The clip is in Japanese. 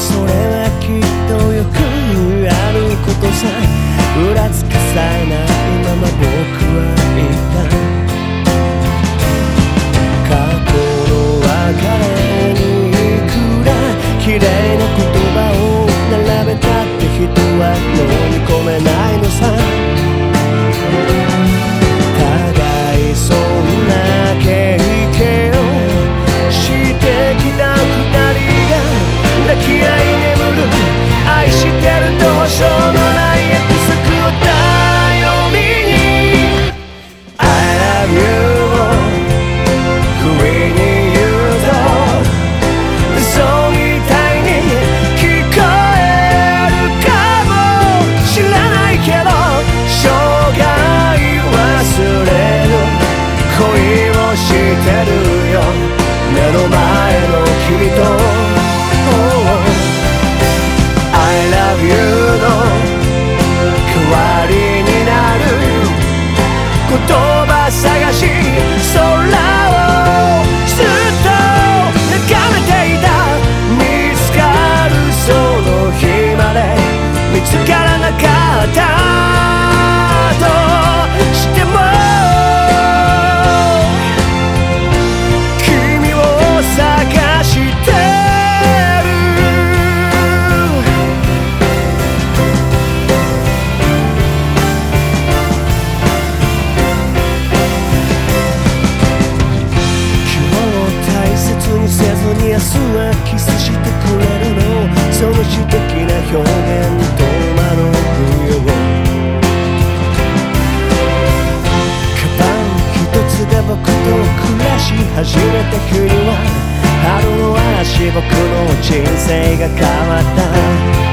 それスはキスしてくれるのその詩的な表現に戸惑うよカバン一つで僕と暮らし始めた国は春の嵐僕の人生が変わった。